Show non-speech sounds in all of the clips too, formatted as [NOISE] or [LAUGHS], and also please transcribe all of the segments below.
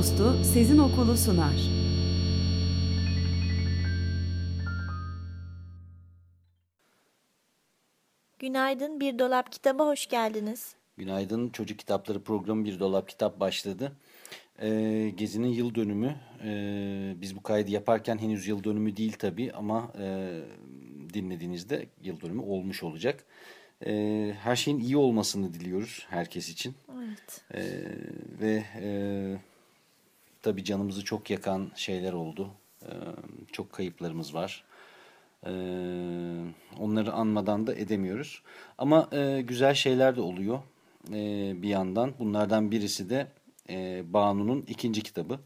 Dostu Sezin Okulu sunar. Günaydın Bir Dolap Kitaba hoş geldiniz. Günaydın Çocuk Kitapları programı Bir Dolap Kitap başladı. Ee, Gezi'nin yıl dönümü. Ee, biz bu kaydı yaparken henüz yıl dönümü değil tabii ama e, dinlediğinizde yıl dönümü olmuş olacak. Ee, her şeyin iyi olmasını diliyoruz herkes için. Evet. Ee, ve e, tabii canımızı çok yakan şeyler oldu. Ee, çok kayıplarımız var. Ee, onları anmadan da edemiyoruz. Ama e, güzel şeyler de oluyor e, bir yandan. Bunlardan birisi de e, Banu'nun ikinci kitabı.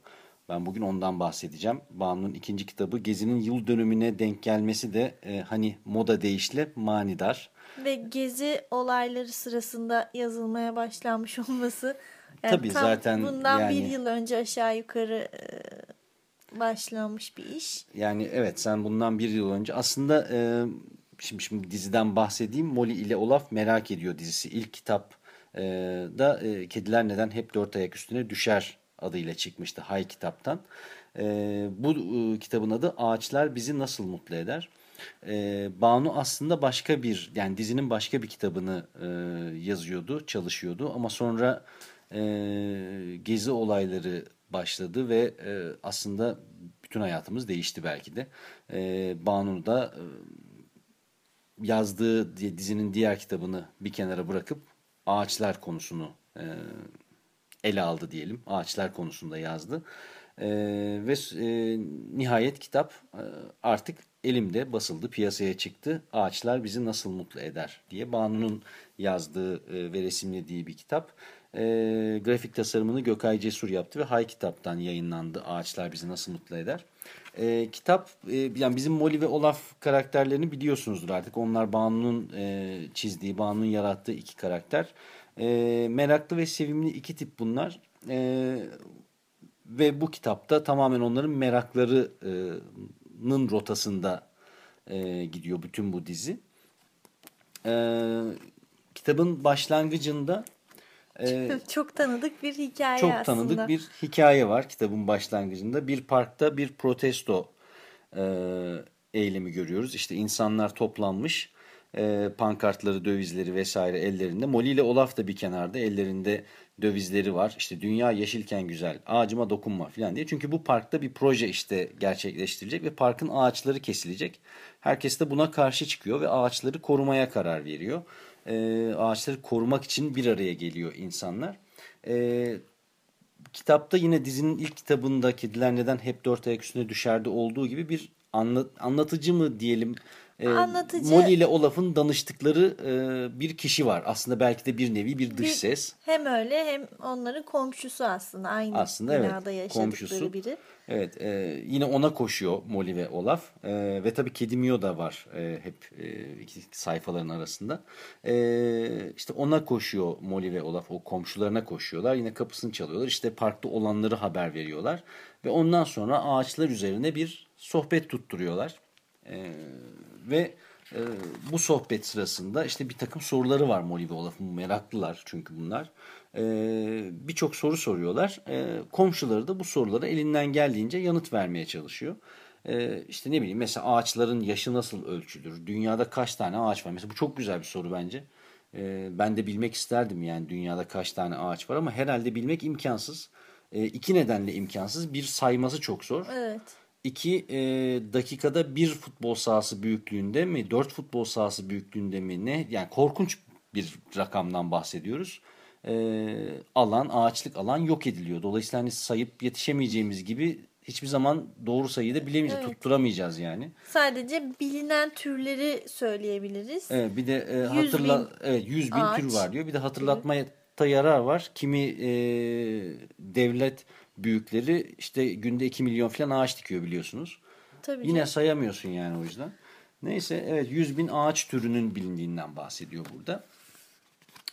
Ben bugün ondan bahsedeceğim. Banu'nun ikinci kitabı Gezi'nin yıl dönümüne denk gelmesi de e, hani moda deyişle manidar. Ve gezi olayları sırasında yazılmaya başlanmış [LAUGHS] olması. Tabii tam zaten bundan yani- bir yıl önce aşağı yukarı e, başlanmış bir iş. Yani evet sen bundan bir yıl önce aslında e, şimdi, şimdi diziden bahsedeyim. Molly ile Olaf merak ediyor dizisi. İlk kitap e, da e, Kediler Neden Hep Dört Ayak Üstüne Düşer adıyla çıkmıştı Hay kitaptan. E, bu e, kitabın adı Ağaçlar Bizi Nasıl Mutlu Eder? E, Banu aslında başka bir yani dizinin başka bir kitabını e, yazıyordu, çalışıyordu ama sonra e, gezi olayları başladı ve e, aslında bütün hayatımız değişti belki de. E, Banu da e, yazdığı di- dizinin diğer kitabını bir kenara bırakıp ağaçlar konusunu e, ele aldı diyelim. Ağaçlar konusunda yazdı. E, ve e, nihayet kitap e, artık elimde basıldı, piyasaya çıktı. Ağaçlar bizi nasıl mutlu eder diye Banu'nun yazdığı e, ve resimlediği bir kitap. E, grafik tasarımını Gökay Cesur yaptı ve Hay Kitap'tan yayınlandı. Ağaçlar bizi nasıl mutlu eder. E, kitap e, yani bizim Molly ve Olaf karakterlerini biliyorsunuzdur artık. Onlar Banu'nun e, çizdiği, Banu'nun yarattığı iki karakter. E, meraklı ve sevimli iki tip bunlar. E, ve bu kitapta tamamen onların meraklarının rotasında e, gidiyor bütün bu dizi. E, kitabın başlangıcında e, [LAUGHS] Çok tanıdık bir hikaye çok aslında. tanıdık bir hikaye var kitabın başlangıcında. Bir parkta bir protesto e, eylemi görüyoruz. İşte insanlar toplanmış, e, pankartları, dövizleri vesaire ellerinde. Molly ile Olaf da bir kenarda ellerinde dövizleri var. İşte dünya yeşilken güzel, ağacıma dokunma falan diye. Çünkü bu parkta bir proje işte gerçekleştirilecek ve parkın ağaçları kesilecek. Herkes de buna karşı çıkıyor ve ağaçları korumaya karar veriyor. E, ağaçları korumak için bir araya geliyor insanlar. E, kitapta yine dizinin ilk kitabında Kediler Neden Hep Dört Ayak Üstüne Düşerdi olduğu gibi bir anla- anlatıcı mı diyelim e, Anlatıcı- Molly ile Olaf'ın danıştıkları e, bir kişi var. Aslında belki de bir nevi bir dış Bir- ses. Hem öyle hem onların komşusu aslında. Aynı Aslında evet, binada yaşadıkları komşusu. biri. Evet e, yine ona koşuyor Molly ve Olaf E, ve tabii Kedi Mio da var e, hep e, iki sayfaların arasında. E, işte ona koşuyor Molly ve Olaf o komşularına koşuyorlar yine kapısını çalıyorlar işte parkta olanları haber veriyorlar ve ondan sonra ağaçlar üzerine bir sohbet tutturuyorlar. E, ve e, bu sohbet sırasında işte bir takım soruları var ve Olaf'ın meraklılar çünkü bunlar. E, Birçok soru soruyorlar. E, komşuları da bu sorulara elinden geldiğince yanıt vermeye çalışıyor. E, işte ne bileyim mesela ağaçların yaşı nasıl ölçülür? Dünyada kaç tane ağaç var? Mesela bu çok güzel bir soru bence. E, ben de bilmek isterdim yani dünyada kaç tane ağaç var ama herhalde bilmek imkansız. E, iki nedenle imkansız. Bir sayması çok zor. Evet. İki e, dakikada bir futbol sahası büyüklüğünde mi, dört futbol sahası büyüklüğünde mi ne? Yani korkunç bir rakamdan bahsediyoruz. E, alan, ağaçlık alan yok ediliyor. Dolayısıyla hani sayıp yetişemeyeceğimiz gibi hiçbir zaman doğru sayıyı da bilemeyeceğiz, Evet. tutturamayacağız yani. Sadece bilinen türleri söyleyebiliriz. Evet, bir de e, 100 hatırla bin evet 100 bin ağaç tür var diyor. Bir de hatırlatma da yarar var. Kimi e, devlet büyükleri işte günde 2 milyon falan ağaç dikiyor biliyorsunuz. Tabii Yine canım. sayamıyorsun yani o yüzden. Neyse evet 100 bin ağaç türünün bilindiğinden bahsediyor burada.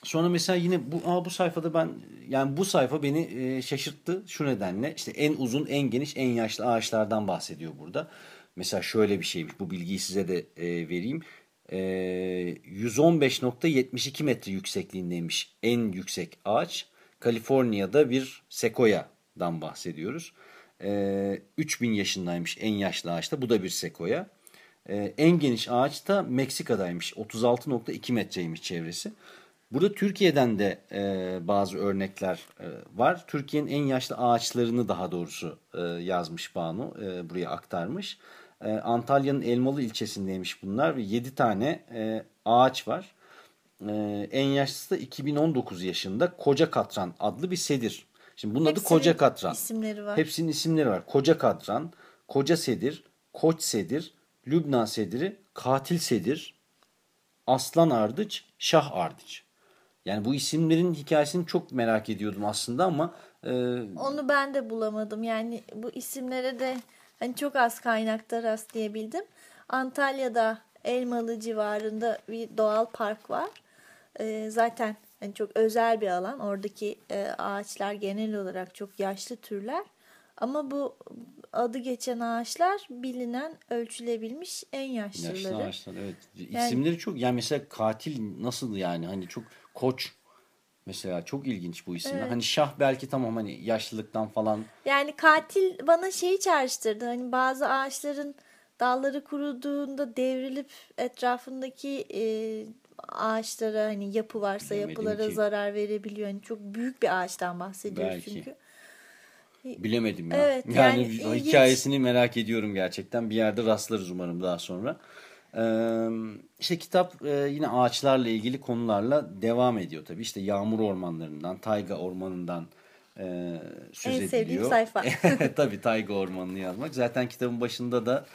Sonra mesela yine bu aa, bu sayfada ben yani bu sayfa beni e, şaşırttı şu nedenle işte en uzun en geniş en yaşlı ağaçlardan bahsediyor burada. Mesela şöyle bir şeymiş bu bilgiyi size de e, vereyim. E, 115.72 metre yüksekliğindeymiş en yüksek ağaç. Kaliforniya'da bir sekoyadan bahsediyoruz. E, 3000 yaşındaymış en yaşlı ağaçta bu da bir sekoya. E, en geniş ağaç da Meksika'daymış 36.2 metreymiş çevresi. Burada Türkiye'den de e, bazı örnekler e, var. Türkiye'nin en yaşlı ağaçlarını daha doğrusu e, yazmış Banu, e, buraya aktarmış. Antalya'nın Elmalı ilçesindeymiş bunlar ve 7 tane e, ağaç var. E, en yaşlısı da 2019 yaşında Koca Katran adlı bir sedir. Şimdi bunun adı Hepsinin Koca Katran. isimleri var. Hepsinin isimleri var. Koca Katran, Koca Sedir, Koç Sedir, Lübnan Sediri, Katil Sedir, Aslan Ardıç, Şah Ardıç. Yani bu isimlerin hikayesini çok merak ediyordum aslında ama e, Onu ben de bulamadım. Yani bu isimlere de hani çok az kaynakta rastlayabildim. Antalya'da Elmalı civarında bir doğal park var. Ee, zaten hani çok özel bir alan. Oradaki e, ağaçlar genel olarak çok yaşlı türler. Ama bu adı geçen ağaçlar bilinen, ölçülebilmiş en yaşlıları. yaşlı ağaçlar evet. Yani- İsimleri çok yani mesela katil nasıl yani hani çok koç mesela çok ilginç bu isimler. Hani Şah belki tamam hani yaşlılıktan falan Yani katil bana şeyi çağrıştırdı. Hani bazı ağaçların dalları kuruduğunda devrilip etrafındaki e, ağaçlara hani yapı varsa Bilemedim yapılara ki. zarar verebiliyor. Hani çok büyük bir ağaçtan bahsediyoruz Belki. çünkü. Bilemedim ya. Evet, yani yani ilginç. hikayesini merak ediyorum gerçekten. Bir yerde rastlarız umarım daha sonra. Ee, işte kitap e, yine ağaçlarla ilgili konularla devam ediyor tabii. İşte yağmur ormanlarından, tayga ormanından e, söz En ediliyor. sevdiğim sayfa. [LAUGHS] tabii tayga ormanını yazmak. Zaten kitabın başında da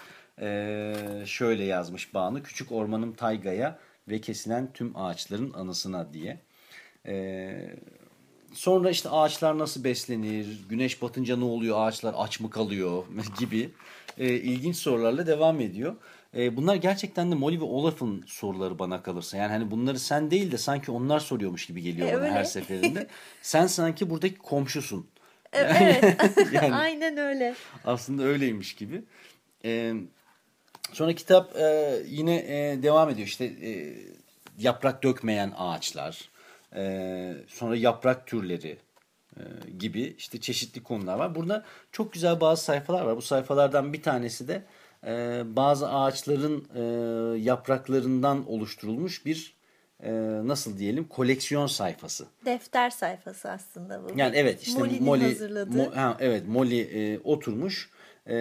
e, şöyle yazmış Banu. Küçük ormanım taygaya ve kesilen tüm ağaçların anısına diye. E, Sonra işte ağaçlar nasıl beslenir, güneş batınca ne oluyor, ağaçlar aç mı kalıyor [LAUGHS] gibi e, ilginç sorularla devam ediyor. E, bunlar gerçekten de Molly ve Olaf'ın soruları bana kalırsa. Yani hani bunları sen değil de sanki onlar soruyormuş gibi geliyor E, bana öyle. her seferinde. [LAUGHS] sen sanki buradaki komşusun. E, Evet. [LAUGHS] Yani- [LAUGHS] Aynen öyle. Aslında öyleymiş gibi. Ee, sonra kitap e, yine e, devam ediyor. İşte e, yaprak dökmeyen ağaçlar, e, sonra yaprak türleri e, gibi işte çeşitli konular var. Burada çok güzel bazı sayfalar var. Bu sayfalardan bir tanesi de e, bazı ağaçların e, yapraklarından oluşturulmuş bir e, nasıl diyelim koleksiyon sayfası. Defter sayfası aslında bu. Yani evet işte Molly. Mo- ha, evet Molly e, oturmuş e,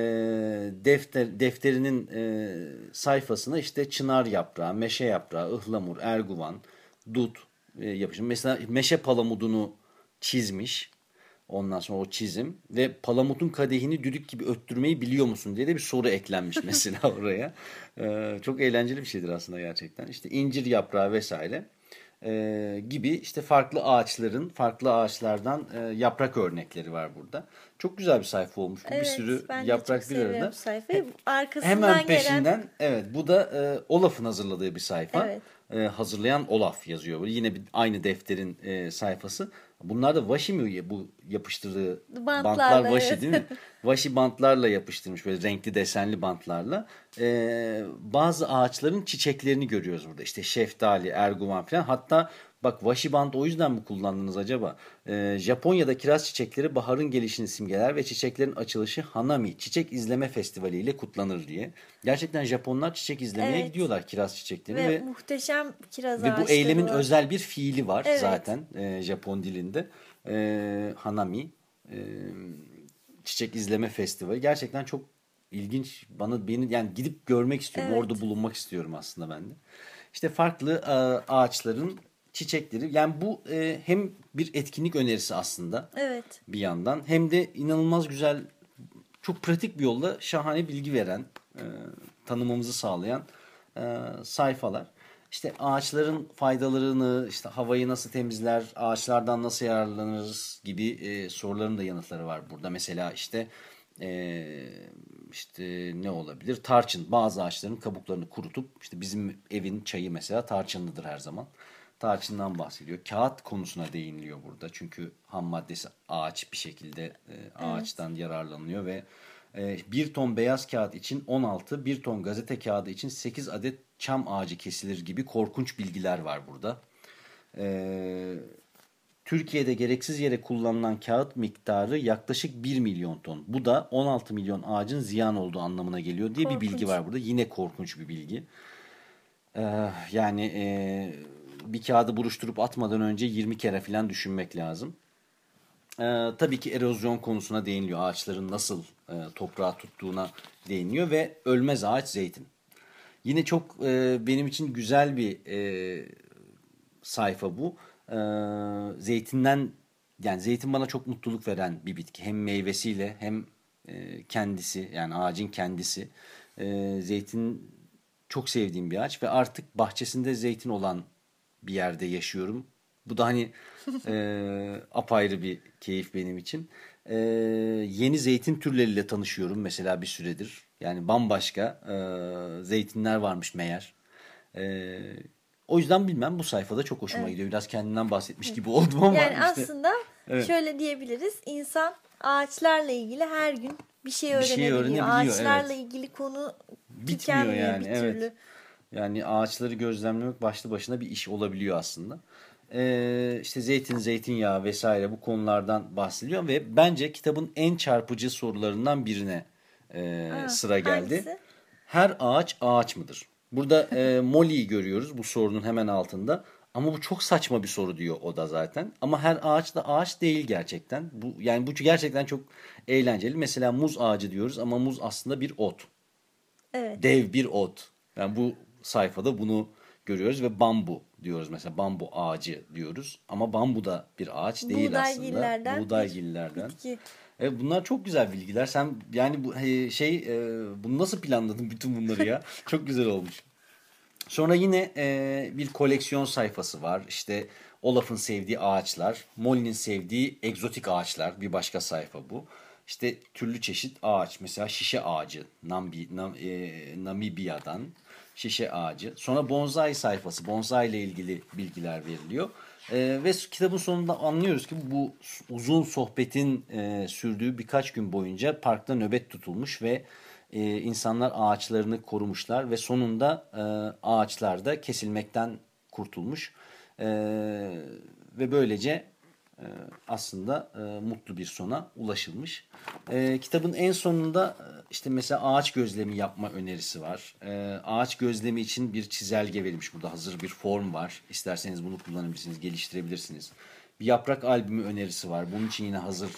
defter defterinin e, sayfasına işte çınar yaprağı, meşe yaprağı, ıhlamur, erguvan, dut e, yapışmış. Mesela meşe palamudunu çizmiş. Ondan sonra o çizim ve palamutun kadehini düdük gibi öttürmeyi biliyor musun diye de bir soru eklenmiş [LAUGHS] mesela oraya. E, çok eğlenceli bir şeydir aslında gerçekten. İşte incir yaprağı vesaire e, gibi işte farklı ağaçların, farklı ağaçlardan e, yaprak örnekleri var burada. Çok güzel bir sayfa olmuş. Bu bir Evet, sürü ben yaprak bir arada. sayfayı. Arkasından Hemen gelen peşinden evet bu da e, Olaf'ın hazırladığı bir sayfa. Evet. E, hazırlayan Olaf yazıyor. Yine bir, aynı defterin e, sayfası. Bunlar da washi mi bu yapıştırdığı Bantlarla, bantlar washi evet. değil mi? [LAUGHS] Washi bantlarla yapıştırmış böyle renkli desenli bantlarla. E, bazı ağaçların çiçeklerini görüyoruz burada. İşte şeftali, erguvan falan. Hatta bak washi bant o yüzden mi kullandınız acaba? E, Japonya'da kiraz çiçekleri baharın gelişini simgeler ve çiçeklerin açılışı Hanami Çiçek İzleme Festivali ile kutlanır diye. Gerçekten Japonlar çiçek izlemeye Evet. gidiyorlar kiraz çiçeklerini ve, ve muhteşem kiraz ve bu eylemin var. özel bir fiili var Evet. zaten e, Japon dilinde. E, Hanami e, Çiçek İzleme Festivali. Gerçekten çok ilginç. Bana beni yani gidip görmek istiyorum. Evet. Orada bulunmak istiyorum aslında ben de. İşte farklı e, ağaçların çiçekleri. Yani bu e, hem bir etkinlik önerisi aslında Evet. bir yandan hem de inanılmaz güzel çok pratik bir yolla şahane bilgi veren e, tanımamızı sağlayan e, sayfalar. işte ağaçların faydalarını, işte havayı nasıl temizler, ağaçlardan nasıl yararlanırız gibi e, soruların da yanıtları var burada. Mesela işte e, işte ne olabilir? Tarçın. Bazı ağaçların kabuklarını kurutup işte bizim evin çayı mesela tarçınlıdır her zaman. Tarçından bahsediyor. Kağıt konusuna değiniliyor burada. Çünkü ham maddesi ağaç bir şekilde e, ağaçtan evet. yararlanıyor ve e, bir ton beyaz kağıt için 16, bir ton gazete kağıdı için 8 adet çam ağacı kesilir gibi korkunç bilgiler var burada. E, Türkiye'de gereksiz yere kullanılan kağıt miktarı yaklaşık 1 milyon ton. Bu da 16 milyon ağacın ziyan olduğu anlamına geliyor diye korkunç. bir bilgi var burada. Yine korkunç bir bilgi. Ee, yani e, bir kağıdı buruşturup atmadan önce 20 kere falan düşünmek lazım. Ee, tabii ki erozyon konusuna değiniliyor. Ağaçların nasıl e, toprağa tuttuğuna değiniyor ve ölmez ağaç zeytin. Yine çok e, benim için güzel bir e, sayfa bu. E, zeytinden yani zeytin bana çok mutluluk veren bir bitki. Hem meyvesiyle hem e, kendisi yani ağacın kendisi. E, zeytin çok sevdiğim bir ağaç ve artık bahçesinde zeytin olan bir yerde yaşıyorum. Bu da hani [LAUGHS] e, apayrı bir keyif benim için. E, yeni zeytin türleriyle tanışıyorum mesela bir süredir. Yani bambaşka e, zeytinler varmış meğer. E, o yüzden bilmem bu sayfada çok hoşuma evet. gidiyor. Biraz kendimden bahsetmiş gibi oldum ama. Yani işte, aslında evet. şöyle diyebiliriz. İnsan ağaçlarla ilgili her gün bir şey öğrenebiliyor. Bir şey öğrenebiliyor Ağaçlarla evet. ilgili konu bitmiyor yani. bir türlü. Evet. Yani ağaçları gözlemlemek başlı başına bir iş olabiliyor aslında. Ee, işte zeytin, zeytinyağı vesaire bu konulardan bahsediliyor ve bence kitabın en çarpıcı sorularından birine e, Aa, sıra geldi. Hangisi? Her ağaç ağaç mıdır? Burada e, [LAUGHS] Molly'yi görüyoruz bu sorunun hemen altında. Ama bu çok saçma bir soru diyor o da zaten. Ama her ağaç da ağaç değil gerçekten. Bu yani bu gerçekten çok eğlenceli. Mesela muz ağacı diyoruz ama muz aslında bir ot. Evet. Dev bir ot. Yani bu sayfada bunu görüyoruz ve bambu diyoruz mesela bambu ağacı diyoruz ama bambu da bir ağaç değil aslında. Gillerden Buğdaygillerden. Evet, bunlar çok güzel bilgiler. Sen yani bu şey e, bunu nasıl planladın bütün bunları ya? [LAUGHS] çok güzel olmuş. Sonra yine e, bir koleksiyon sayfası var. İşte Olaf'ın sevdiği ağaçlar, Molly'nin sevdiği egzotik ağaçlar bir başka sayfa bu. İşte türlü çeşit ağaç mesela şişe ağacı Nambi, Nam, e, Namibya'dan şişe ağacı. Sonra bonsai sayfası. Bonsai ile ilgili bilgiler veriliyor. E, ve kitabın sonunda anlıyoruz ki bu uzun sohbetin e, sürdüğü birkaç gün boyunca parkta nöbet tutulmuş ve e, insanlar ağaçlarını korumuşlar ve sonunda e, ağaçlar da kesilmekten kurtulmuş. E, ve böylece aslında e, mutlu bir sona ulaşılmış. E, kitabın en sonunda işte mesela ağaç gözlemi yapma önerisi var. ağaç gözlemi için bir çizelge verilmiş burada. Hazır bir form var. İsterseniz bunu kullanabilirsiniz, geliştirebilirsiniz. Bir yaprak albümü önerisi var. Bunun için yine hazır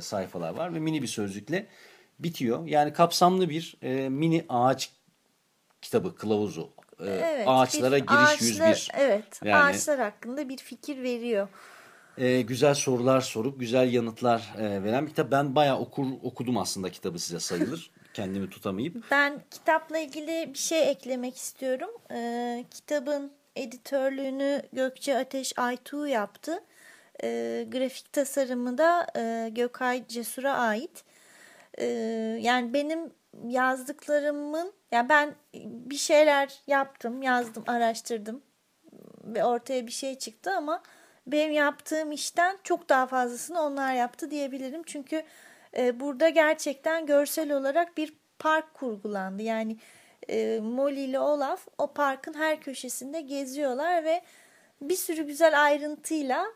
sayfalar var ve mini bir sözlükle bitiyor. Yani kapsamlı bir mini ağaç kitabı, kılavuzu. Evet, ağaçlara giriş ağaçlar, 101. Evet, yani, ağaçlar hakkında bir fikir veriyor e, güzel sorular sorup güzel yanıtlar e, veren bir kitap. Ben bayağı okur okudum aslında kitabı size sayılır. [LAUGHS] Kendimi tutamayıp. Ben kitapla ilgili bir şey eklemek istiyorum. E, kitabın editörlüğünü Gökçe Ateş Aytuğ yaptı. E, grafik tasarımı da e, Gökay Cesur'a ait. E, yani benim yazdıklarımın yani ben bir şeyler yaptım, yazdım, araştırdım ve ortaya bir şey çıktı ama benim yaptığım işten çok daha fazlasını onlar yaptı diyebilirim. Çünkü e, burada gerçekten görsel olarak bir park kurgulandı. Yani e, Molly ile Olaf o parkın her köşesinde geziyorlar ve bir sürü güzel ayrıntıyla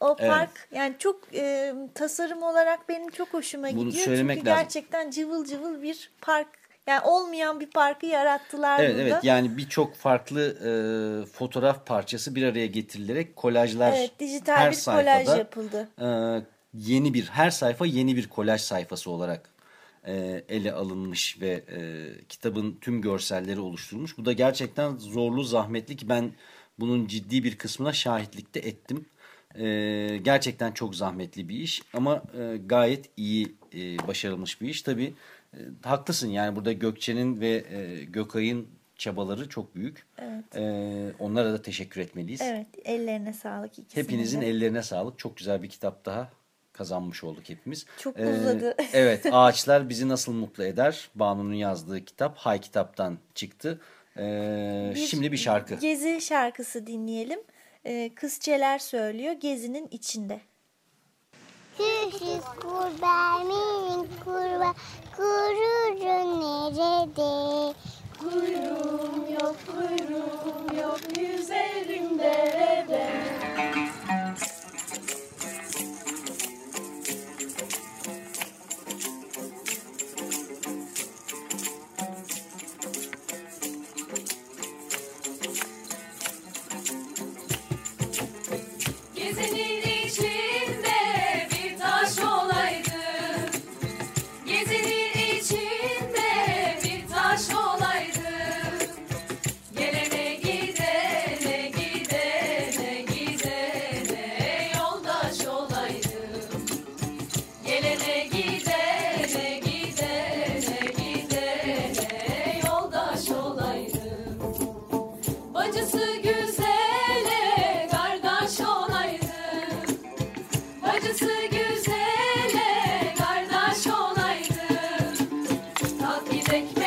o park evet. yani çok e, tasarım olarak benim çok hoşuma Bunu gidiyor. Çünkü lazım. gerçekten cıvıl cıvıl bir park yani olmayan bir parkı yarattılar evet, burada. Evet yani birçok farklı e, fotoğraf parçası bir araya getirilerek kolajlar evet, dijital her bir sayfada, kolaj yapıldı. E, yeni bir her sayfa yeni bir kolaj sayfası olarak e, ele alınmış ve e, kitabın tüm görselleri oluşturulmuş. Bu da gerçekten zorlu, zahmetli ki ben bunun ciddi bir kısmına şahitlikte ettim. E, gerçekten çok zahmetli bir iş ama e, gayet iyi e, başarılmış bir iş. Tabii e, haklısın yani burada Gökçe'nin ve e, Gökay'ın çabaları çok büyük. Evet. E, onlara da teşekkür etmeliyiz. Evet, ellerine sağlık ikisinin Hepinizin de. ellerine sağlık. Çok güzel bir kitap daha kazanmış olduk hepimiz. Çok Ee, uzadı. [LAUGHS] evet, Ağaçlar Bizi Nasıl Mutlu Eder? Banu'nun yazdığı kitap Hay Kitap'tan çıktı. Ee, şimdi bir şarkı. Gezi şarkısı dinleyelim. Ee, Kızçeler söylüyor Gezi'nin içinde. Küçük kurbağa minik kurbağa kuyruğun nerede? Kuyruğum yok kuyruğum yok yüzerim Gidek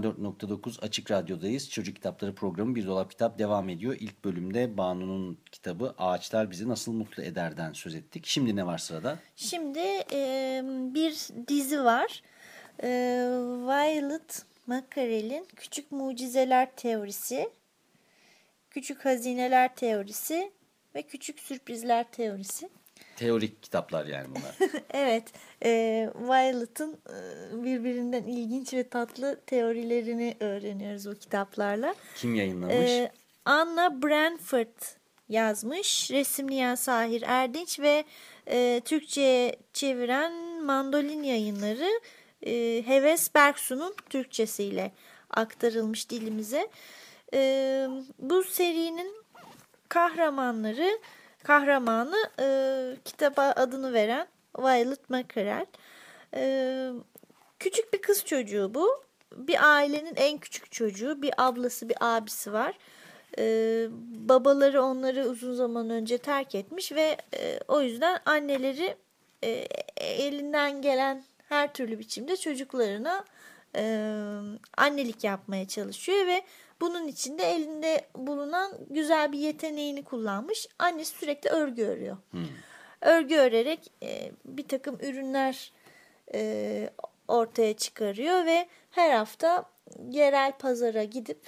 94.9 Açık Radyo'dayız. Çocuk Kitapları programı Bir Dolap Kitap devam ediyor. İlk bölümde Banu'nun kitabı Ağaçlar Bizi Nasıl Mutlu Eder'den söz ettik. Şimdi ne var sırada? Şimdi e, bir dizi var. E, Violet Mackerel'in Küçük Mucizeler Teorisi, Küçük Hazineler Teorisi ve Küçük Sürprizler Teorisi. Teorik kitaplar yani bunlar. [LAUGHS] Evet, e, Violet'ın e, birbirinden ilginç ve tatlı teorilerini öğreniyoruz o kitaplarla. Kim yayınlamış? E, Anna Branford yazmış, resimleyen Sahir Erdinç ve e, Türkçe'ye çeviren Mandolin yayınları e, Heves Berksu'nun Türkçesiyle aktarılmış dilimize. E, bu serinin kahramanları, kahramanı e, kitaba adını veren Violet Mackerel. E, küçük bir kız çocuğu bu. Bir ailenin en küçük çocuğu. Bir ablası, bir abisi var. E, babaları onları uzun zaman önce terk etmiş ve e, o yüzden anneleri e, elinden gelen her türlü biçimde çocuklarına e, annelik yapmaya çalışıyor ve bunun için de elinde bulunan güzel bir yeteneğini kullanmış. Annesi sürekli örgü örüyor. Örgü örerek e, bir takım ürünler e, ortaya çıkarıyor ve her hafta yerel pazara gidip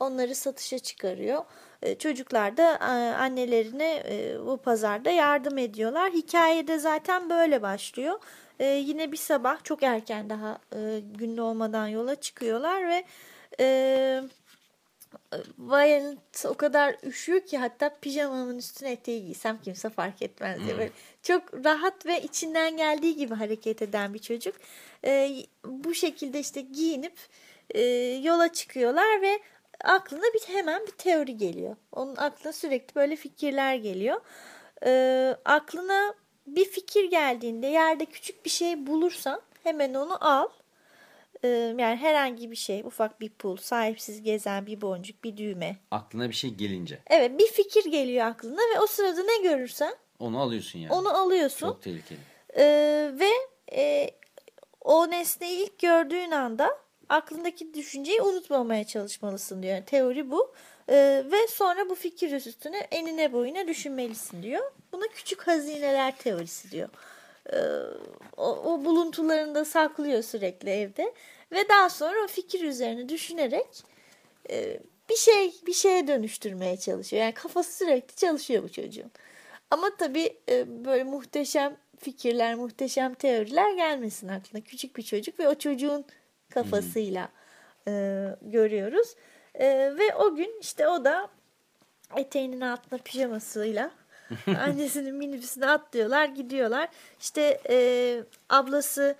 onları satışa çıkarıyor. E, çocuklar da e, annelerine e, bu pazarda yardım ediyorlar. Hikayede zaten böyle başlıyor. E, yine bir sabah çok erken daha e, gün doğmadan yola çıkıyorlar ve e, Violet o kadar üşüyor ki hatta pijamamın üstüne eteği giysem kimse fark etmez diye. Böyle çok rahat ve içinden geldiği gibi hareket eden bir çocuk. Ee, bu şekilde işte giyinip e, yola çıkıyorlar ve aklına bir hemen bir teori geliyor. Onun aklına sürekli böyle fikirler geliyor. Ee, aklına bir fikir geldiğinde yerde küçük bir şey bulursan hemen onu al yani herhangi bir şey ufak bir pul sahipsiz gezen bir boncuk bir düğme Aklına bir şey gelince evet bir fikir geliyor aklına ve o sırada ne görürsen onu alıyorsun yani. onu alıyorsun Çok tehlikeli. Ee, ve e, o nesneyi ilk gördüğün anda aklındaki düşünceyi unutmamaya çalışmalısın diyor. Yani teori bu. Ee, ve sonra bu fikir üstüne enine boyuna düşünmelisin diyor. Buna küçük hazineler teorisi diyor. Ee, o, o buluntularını da saklıyor sürekli evde ve daha sonra o fikir üzerine düşünerek e, bir şey bir şeye dönüştürmeye çalışıyor. Yani kafası sürekli çalışıyor bu çocuğun. Ama tabii e, böyle muhteşem fikirler, muhteşem teoriler gelmesin aklına. Küçük bir çocuk ve o çocuğun kafasıyla e, görüyoruz. E, ve o gün işte o da eteğinin altına pijamasıyla [LAUGHS] annesinin minibüsüne atlıyorlar gidiyorlar. İşte e, ablası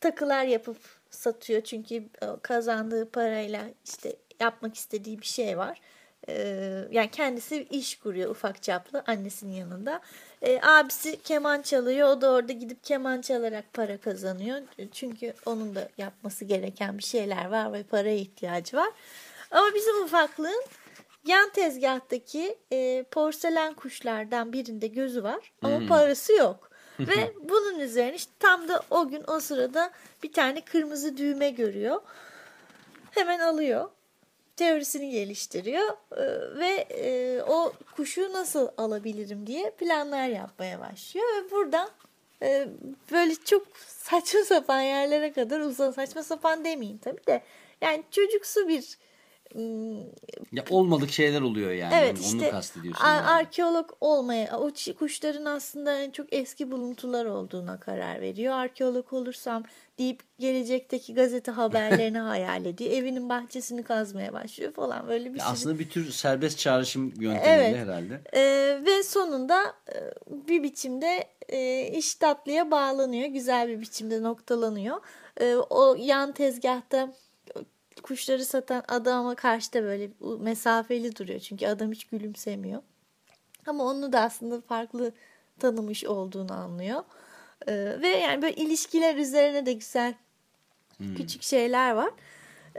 takılar yapıp satıyor çünkü e, kazandığı parayla işte yapmak istediği bir şey var. Ee, yani kendisi iş kuruyor ufak çaplı annesinin yanında. Ee, abisi keman çalıyor. O da orada gidip keman çalarak para kazanıyor. Çünkü onun da yapması gereken bir şeyler var ve paraya ihtiyacı var. Ama bizim ufaklığın yan tezgahtaki e, porselen kuşlardan birinde gözü var ama parası yok. [LAUGHS] Ve bunun üzerine işte tam da o gün o sırada bir tane kırmızı düğme görüyor. Hemen alıyor. Teorisini geliştiriyor e, ve e, o kuşu nasıl alabilirim diye planlar yapmaya başlıyor. Ve buradan e, böyle çok saçma sapan yerlere kadar uzan saçma sapan demeyeyim tabii de yani çocuksu bir Ya olmadık şeyler oluyor yani. Evet Onu işte kastediyorsun. ar- yani. arkeolog olmaya o kuşların aslında yani çok eski buluntular olduğuna karar veriyor. Arkeolog olursam deyip gelecekteki gazete haberlerini [LAUGHS] hayal ediyor. Evinin bahçesini kazmaya başlıyor falan böyle bir Ya sürü. aslında bir tür serbest çağrışım yöntemiyle Evet. herhalde. Ee, ve sonunda e, bir biçimde e, iş tatlıya bağlanıyor. Güzel bir biçimde noktalanıyor. E, o yan tezgahta kuşları satan adama karşı da böyle mesafeli duruyor. Çünkü adam hiç gülümsemiyor. Ama onu da aslında farklı tanımış olduğunu anlıyor. E, ve yani böyle ilişkiler üzerine de güzel küçük şeyler var.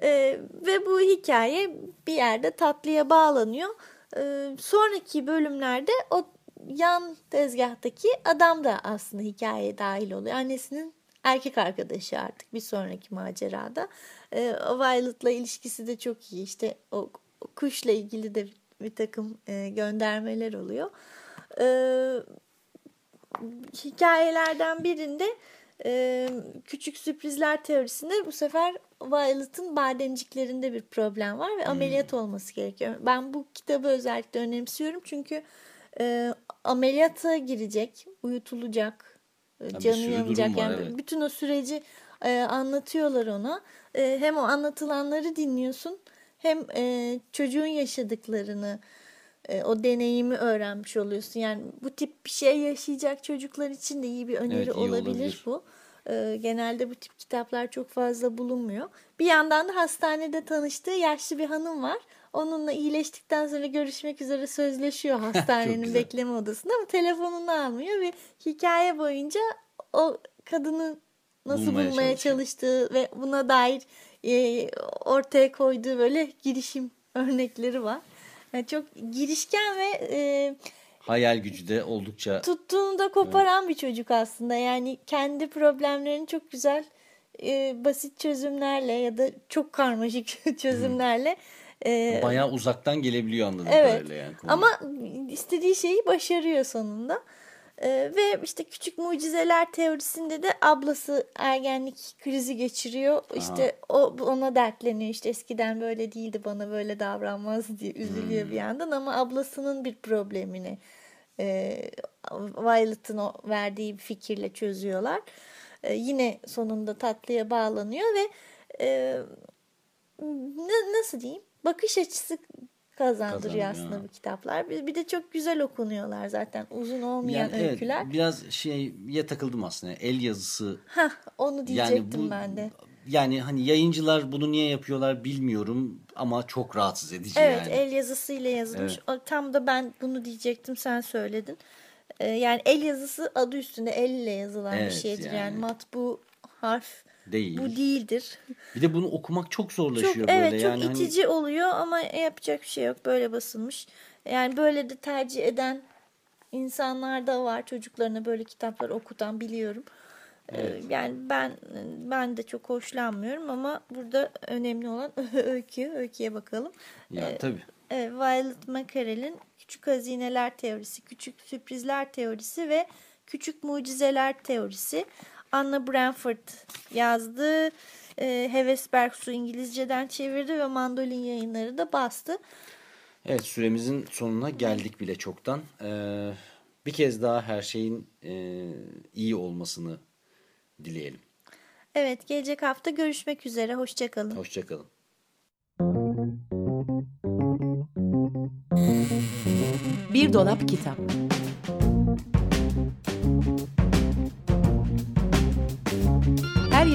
Ee, ve bu hikaye bir yerde tatlıya bağlanıyor. Ee, sonraki bölümlerde o yan tezgahtaki adam da aslında hikayeye dahil oluyor. Annesinin erkek arkadaşı artık bir sonraki macerada. O Violet'la ilişkisi de çok iyi. İşte o, o kuşla ilgili de bir takım e, göndermeler oluyor. Ee, hikayelerden birinde e, küçük sürprizler teorisinde bu sefer Violet'ın bademciklerinde bir problem var ve ameliyat olması gerekiyor. Ben bu kitabı özellikle önemsiyorum çünkü e, ameliyata girecek, uyutulacak, e, bir canı yanacak. var, yani evet. bütün o süreci e, anlatıyorlar ona. E, hem o anlatılanları dinliyorsun hem e, çocuğun yaşadıklarını e, o deneyimi öğrenmiş oluyorsun. Yani bu tip bir şey yaşayacak çocuklar için de iyi bir öneri Evet, iyi olabilir, olabilir. bu. E, genelde bu tip kitaplar çok fazla bulunmuyor. Bir yandan da hastanede tanıştığı yaşlı bir hanım var. Onunla iyileştikten sonra görüşmek üzere sözleşiyor [LAUGHS] hastanenin bekleme odasında ama telefonunu almıyor ve hikaye boyunca o kadını nasıl Bulmaya bulmaya, çalıştığı ve buna dair e, ortaya koyduğu böyle girişim [LAUGHS] örnekleri var. Yani çok girişken ve e, Hayal gücü de oldukça tuttuğunu da koparan bir çocuk aslında. Yani kendi problemlerini çok güzel e, basit çözümlerle ya da çok karmaşık [LAUGHS] çözümlerle e, bayağı uzaktan gelebiliyor anladığım Evet kadarıyla. Yani konuda. ama istediği şeyi başarıyor sonunda. Ee, ve işte küçük mucizeler teorisinde de ablası ergenlik krizi geçiriyor. İşte o ona dertleniyor. İşte eskiden böyle değildi bana böyle davranmaz diye üzülüyor bir yandan ama ablasının bir problemini e, Violet'ın o verdiği bir fikirle çözüyorlar. E, yine sonunda tatlıya bağlanıyor ve e, na- nasıl diyeyim bakış açısı kazandırıyor aslında bu kitaplar. Bir, bir de çok güzel okunuyorlar zaten uzun olmayan Yani evet, öyküler. biraz şeye takıldım aslında. El yazısı Hah, onu diyecektim yani bu, ben de. Yani hani yayıncılar bunu niye yapıyorlar bilmiyorum ama çok rahatsız edici Evet yani. el yazısıyla yazılmış. Evet. Tam da ben bunu diyecektim sen söyledin. Ee, yani el yazısı adı üstünde elle yazılan bir Evet, şeydir. Yani. yani. matbu harf Değil. bu değildir. Bir de bunu okumak çok zorlaşıyor Çok böyle. evet çok yani hani- itici oluyor ama yapacak bir şey yok. Böyle basılmış. Yani böyle de tercih eden insanlar da var. Çocuklarına böyle kitaplar okutan biliyorum. Ee, Yani ben ben de çok hoşlanmıyorum ama burada önemli olan [LAUGHS] öykü. Öyküye bakalım. yani tabii. Evet, Violet Mackerel'in Küçük Hazineler Teorisi, Küçük Sürprizler Teorisi ve Küçük Mucizeler Teorisi. Anna Branford yazdı. E, Hevesberg Su İngilizceden çevirdi ve Mandolin yayınları da bastı. Evet süremizin sonuna geldik bile çoktan. Ee, bir kez daha her şeyin e, iyi olmasını dileyelim. Evet gelecek hafta görüşmek üzere. Hoşçakalın. Hoşçakalın. Bir dolap kitap.